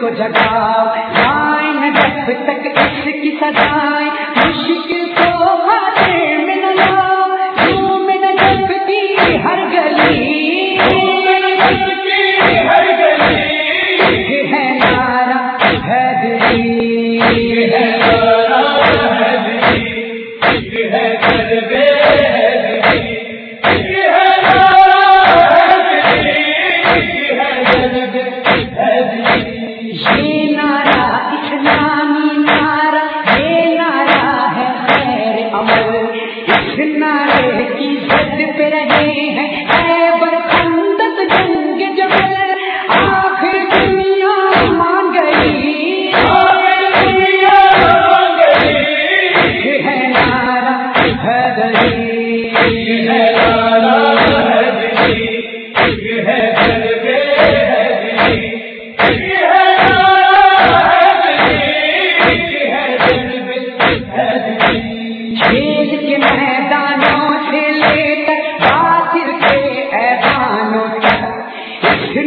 کو جگا آئیں جب تک اس کی سجائے مشکل کو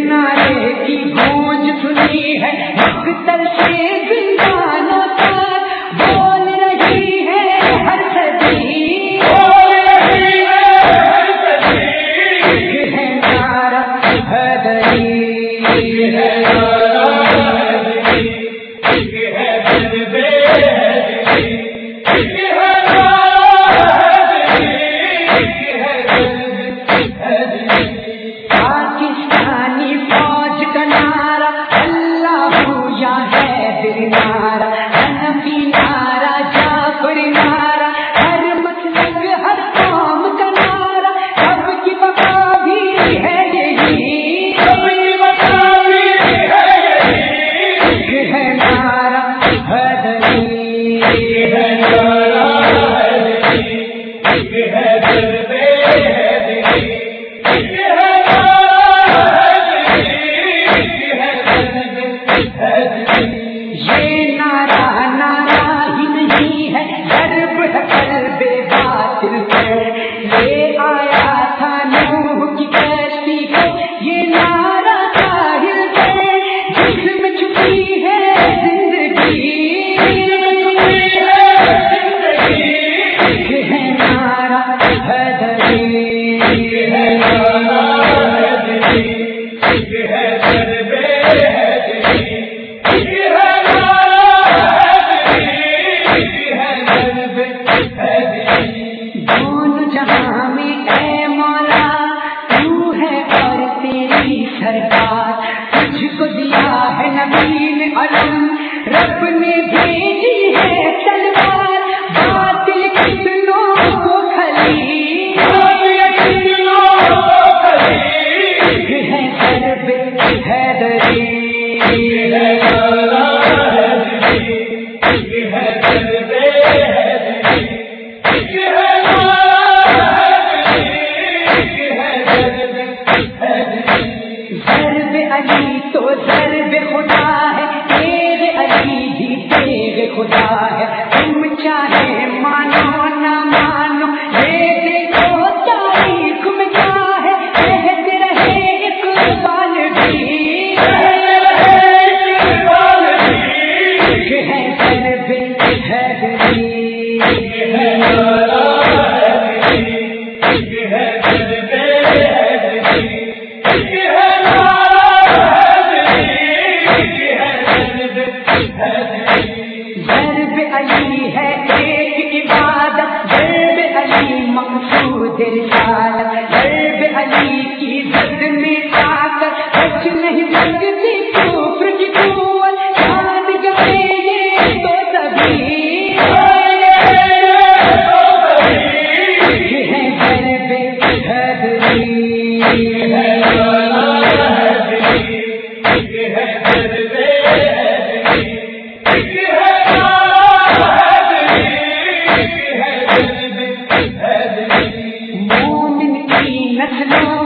نعرے کی گونج سنی ہے مقتل سے زندانہ بول رہی ہے ہر سبھی ہے ہر سبھی ہے نارا رب نے دی ہے تلوار ہے نسلوں